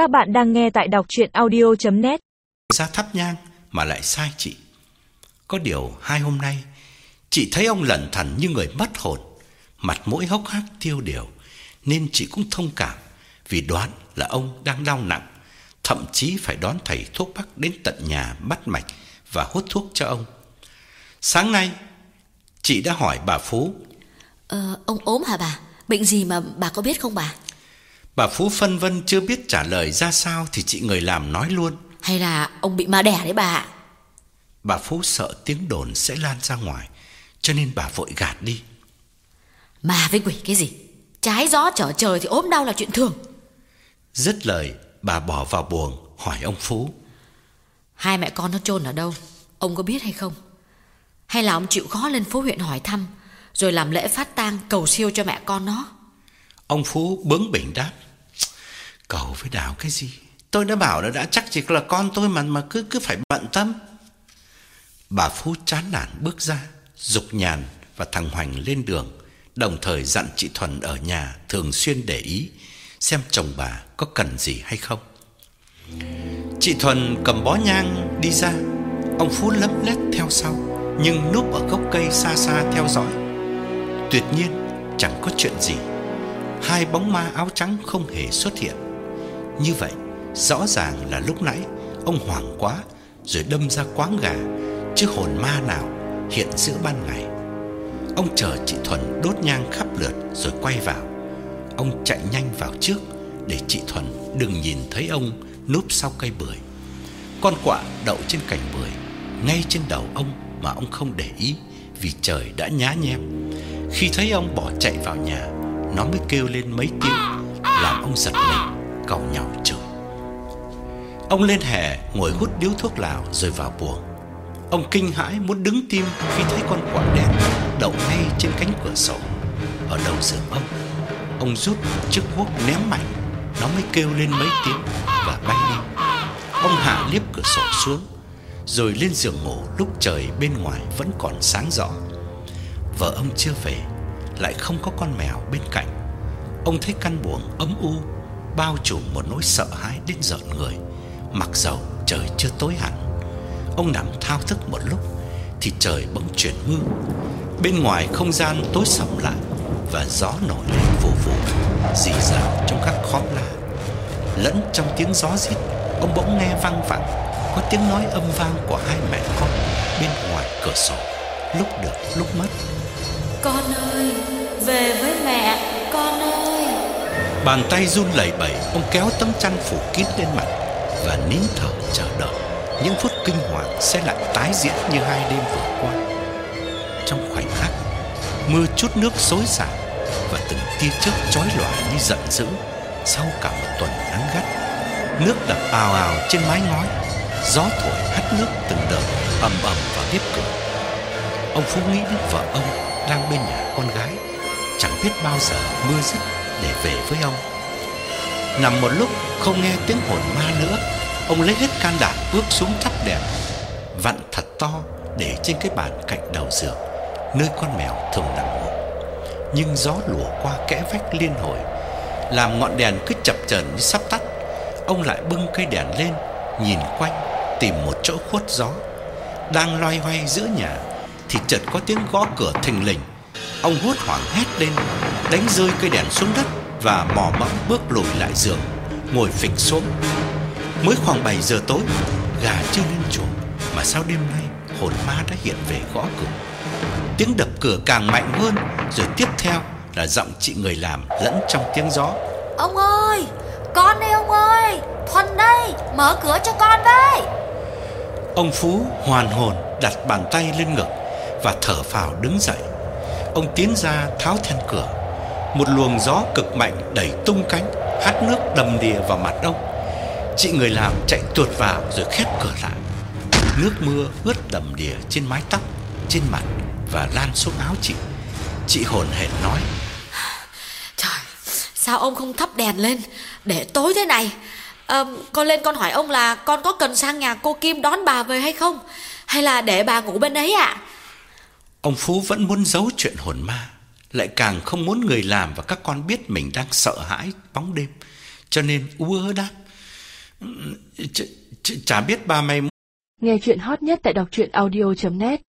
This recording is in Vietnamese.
Các bạn đang nghe tại đọc chuyện audio.net ra thắp nhang mà lại sai chị. Có điều hai hôm nay, chị thấy ông lẩn thẩn như người mất hồn, mặt mũi hốc hác tiêu điều, nên chị cũng thông cảm vì đoán là ông đang đau nặng, thậm chí phải đón thầy thuốc bắc đến tận nhà bắt mạch và hút thuốc cho ông. Sáng nay, chị đã hỏi bà Phú. Ờ, ông ốm hả bà? Bệnh gì mà bà có biết không bà? Bà Phú phân vân chưa biết trả lời ra sao thì chị người làm nói luôn. Hay là ông bị ma đẻ đấy bà ạ? Bà Phú sợ tiếng đồn sẽ lan ra ngoài, cho nên bà vội gạt đi. Ma với quỷ cái gì? Trái gió trở trời thì ốm đau là chuyện thường. Dứt lời, bà bỏ vào buồng hỏi ông Phú. Hai mẹ con nó chôn ở đâu? Ông có biết hay không? Hay là ông chịu khó lên phố huyện hỏi thăm rồi làm lễ phát tang cầu siêu cho mẹ con nó? Ông Phú bướng bỉnh đáp. Cầu với đảo cái gì? Tôi đã bảo là đã chắc chỉ là con tôi mà mà cứ cứ phải bận tâm. Bà Phú chán nản bước ra, dục nhàn và thằng Hoành lên đường, đồng thời dặn chị Thuần ở nhà thường xuyên để ý xem chồng bà có cần gì hay không. Chị Thuần cầm bó nhang đi ra, ông Phú lấm lét theo sau, nhưng núp ở gốc cây xa xa theo dõi. Tuyệt nhiên chẳng có chuyện gì. Hai bóng ma áo trắng không hề xuất hiện. Như vậy, rõ ràng là lúc nãy ông hoảng quá rồi đâm ra quáng gà, chứ hồn ma nào hiện giữa ban ngày. Ông chờ chị Thuần đốt nhang khắp lượt rồi quay vào. Ông chạy nhanh vào trước để chị Thuần đừng nhìn thấy ông núp sau cây bưởi. Con quạ đậu trên cành bưởi ngay trên đầu ông mà ông không để ý vì trời đã nhá nhem. Khi thấy ông bỏ chạy vào nhà, nó mới kêu lên mấy tiếng làm ông giật mình, cầu nhau trời. Ông lên hè ngồi hút điếu thuốc lào rồi vào buồng. Ông kinh hãi muốn đứng tim khi thấy con quạ đen đậu ngay trên cánh cửa sổ ở đầu giường ông. Ông rút chiếc cuốc ném mạnh, nó mới kêu lên mấy tiếng và bay đi. Ông hạ liếp cửa sổ xuống, rồi lên giường ngủ lúc trời bên ngoài vẫn còn sáng rõ. Vợ ông chưa về, lại không có con mèo bên cạnh. Ông thấy căn buồng ấm u, bao trùm một nỗi sợ hãi đến rợn người, mặc dầu trời chưa tối hẳn. Ông nằm thao thức một lúc thì trời bỗng chuyển mưa. Bên ngoài không gian tối sầm lại và gió nổi lên vù vù, rì rào trong các khóm lá. Lẫn trong tiếng gió rít, ông bỗng nghe vang vẳng có tiếng nói âm vang của hai mẹ con bên ngoài cửa sổ, lúc được lúc mất. Con ơi, về với mẹ, con ơi. Bàn tay run lẩy bẩy, ông kéo tấm chăn phủ kín lên mặt và nín thở chờ đợi những phút kinh hoàng sẽ lại tái diễn như hai đêm vừa qua. Trong khoảnh khắc, mưa chút nước xối xả và từng tia chớp chói lòa như giận dữ sau cả một tuần nắng gắt. Nước đập ào ào trên mái ngói, gió thổi hắt nước từng đợt ầm ầm vào bếp cửa. Ông Phú nghĩ đến vợ ông đang bên nhà con gái, chẳng biết bao giờ mưa dứt để về với ông. Nằm một lúc không nghe tiếng hồn ma nữa, ông lấy hết can đảm bước xuống thắp đèn, vặn thật to để trên cái bàn cạnh đầu giường, nơi con mèo thường nằm ngủ. Nhưng gió lùa qua kẽ vách liên hồi, làm ngọn đèn cứ chập chờn như sắp tắt. Ông lại bưng cây đèn lên, nhìn quanh tìm một chỗ khuất gió. Đang loay hoay giữa nhà thì chợt có tiếng gõ cửa thình lình. Ông hốt hoảng hét lên, đánh rơi cây đèn xuống đất và mò mẫm bước lùi lại giường, ngồi phịch xuống. Mới khoảng 7 giờ tối, gà chưa lên chuồng mà sao đêm nay hồn ma đã hiện về gõ cửa. Tiếng đập cửa càng mạnh hơn, rồi tiếp theo là giọng chị người làm lẫn trong tiếng gió. Ông ơi, con đây ông ơi, Thuần đây, mở cửa cho con với. Ông Phú hoàn hồn đặt bàn tay lên ngực và thở phào đứng dậy. Ông tiến ra tháo then cửa. Một luồng gió cực mạnh đẩy tung cánh, hắt nước đầm đìa vào mặt ông. Chị người làm chạy tuột vào rồi khép cửa lại. Nước mưa ướt đầm đìa trên mái tóc, trên mặt và lan xuống áo chị. Chị hồn hển nói: Trời, sao ông không thắp đèn lên để tối thế này? À, con lên con hỏi ông là con có cần sang nhà cô Kim đón bà về hay không? Hay là để bà ngủ bên ấy ạ? Ông Phú vẫn muốn giấu chuyện hồn ma, lại càng không muốn người làm và các con biết mình đang sợ hãi bóng đêm, cho nên ú ớ đáp: ch, ch, chả biết ba mày Nghe chuyện hot nhất tại đọc truyện audio.net